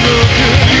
く